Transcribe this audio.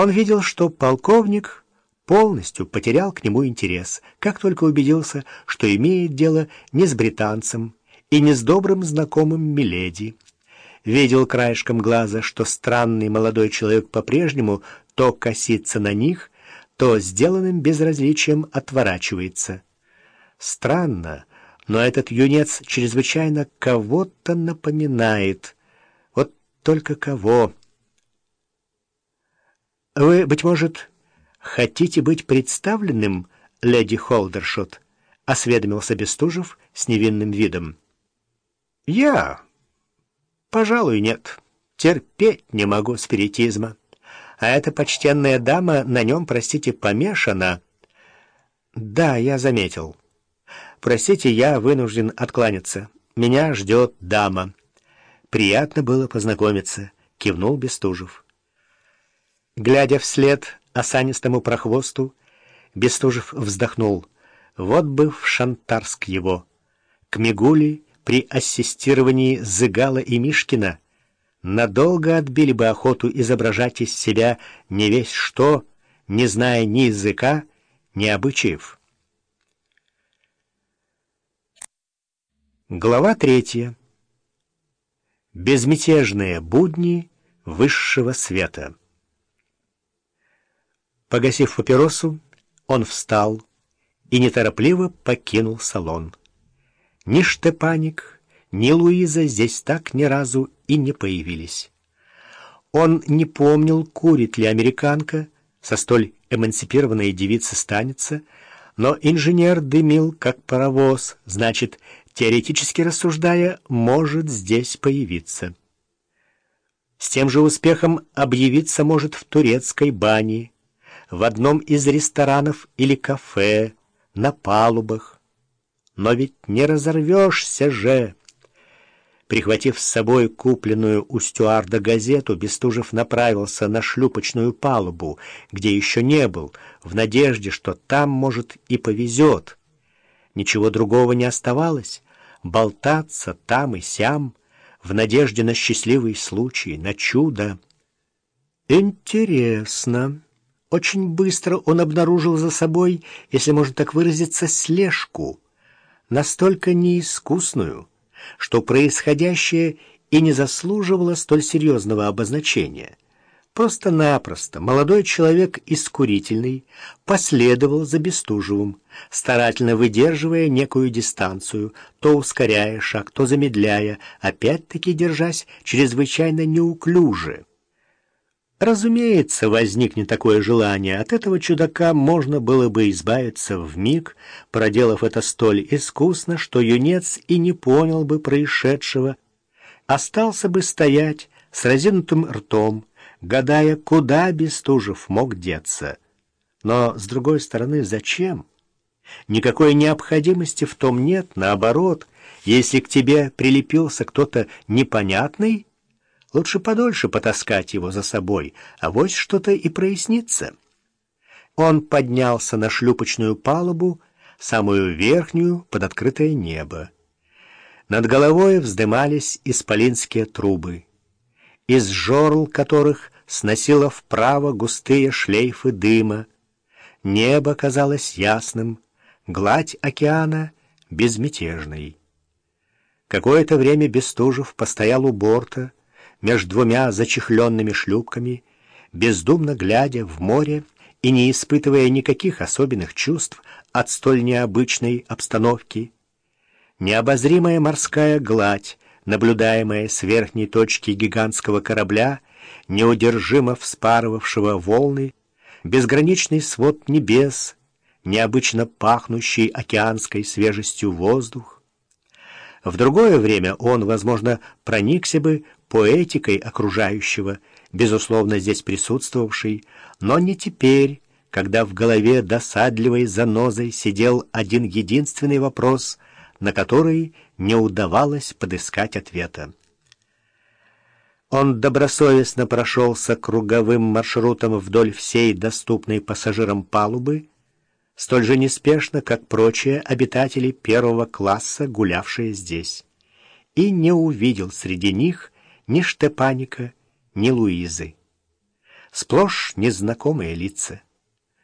Он видел, что полковник полностью потерял к нему интерес, как только убедился, что имеет дело не с британцем и не с добрым знакомым Миледи. Видел краешком глаза, что странный молодой человек по-прежнему то косится на них, то сделанным безразличием отворачивается. Странно, но этот юнец чрезвычайно кого-то напоминает. Вот только кого? Вы, быть может, хотите быть представленным, леди Холдершот? — осведомился Бестужев с невинным видом. — Я? Пожалуй, нет. Терпеть не могу спиритизма. А эта почтенная дама на нем, простите, помешана. — Да, я заметил. — «Простите, я вынужден откланяться. Меня ждет дама». «Приятно было познакомиться», — кивнул Бестужев. Глядя вслед осанистому прохвосту, Бестужев вздохнул. «Вот бы в Шантарск его!» К Мигуле при ассистировании Зыгала и Мишкина надолго отбили бы охоту изображать из себя не весь что, не зная ни языка, ни обычаев. Глава третья. Безмятежные будни высшего света. Погасив папиросу, он встал и неторопливо покинул салон. Ни Штепаник, ни Луиза здесь так ни разу и не появились. Он не помнил, курит ли американка, со столь эмансипированной девицы станется, но инженер дымил, как паровоз, значит, теоретически рассуждая, может здесь появиться. С тем же успехом объявиться может в турецкой бане, в одном из ресторанов или кафе, на палубах. Но ведь не разорвешься же! Прихватив с собой купленную у стюарда газету, Бестужев направился на шлюпочную палубу, где еще не был, в надежде, что там, может, и повезет. Ничего другого не оставалось. Болтаться там и сям, в надежде на счастливый случай, на чудо. Интересно. Очень быстро он обнаружил за собой, если можно так выразиться, слежку, настолько неискусную, что происходящее и не заслуживало столь серьезного обозначения. Просто-напросто молодой человек искурительный последовал за Бестужевым, старательно выдерживая некую дистанцию, то ускоряя шаг, то замедляя, опять-таки держась чрезвычайно неуклюже. Разумеется, возникнет такое желание, от этого чудака можно было бы избавиться в миг, проделав это столь искусно, что юнец и не понял бы происшедшего, остался бы стоять с разинутым ртом, гадая, куда Бестужев мог деться. Но, с другой стороны, зачем? Никакой необходимости в том нет, наоборот. Если к тебе прилепился кто-то непонятный, лучше подольше потаскать его за собой, а вот что-то и прояснится. Он поднялся на шлюпочную палубу, самую верхнюю, под открытое небо. Над головой вздымались исполинские трубы из жорл которых сносило вправо густые шлейфы дыма. Небо казалось ясным, гладь океана — безмятежной. Какое-то время Бестужев постоял у борта, между двумя зачехленными шлюпками, бездумно глядя в море и не испытывая никаких особенных чувств от столь необычной обстановки. Необозримая морская гладь наблюдаемое с верхней точки гигантского корабля, неудержимо вспарывавшего волны, безграничный свод небес, необычно пахнущий океанской свежестью воздух. В другое время он, возможно, проникся бы поэтикой окружающего, безусловно, здесь присутствовавшей, но не теперь, когда в голове досадливой занозой сидел один единственный вопрос — на который не удавалось подыскать ответа. Он добросовестно прошелся круговым маршрутом вдоль всей доступной пассажирам палубы, столь же неспешно, как прочие обитатели первого класса, гулявшие здесь, и не увидел среди них ни Штепаника, ни Луизы. сплошь незнакомые лица.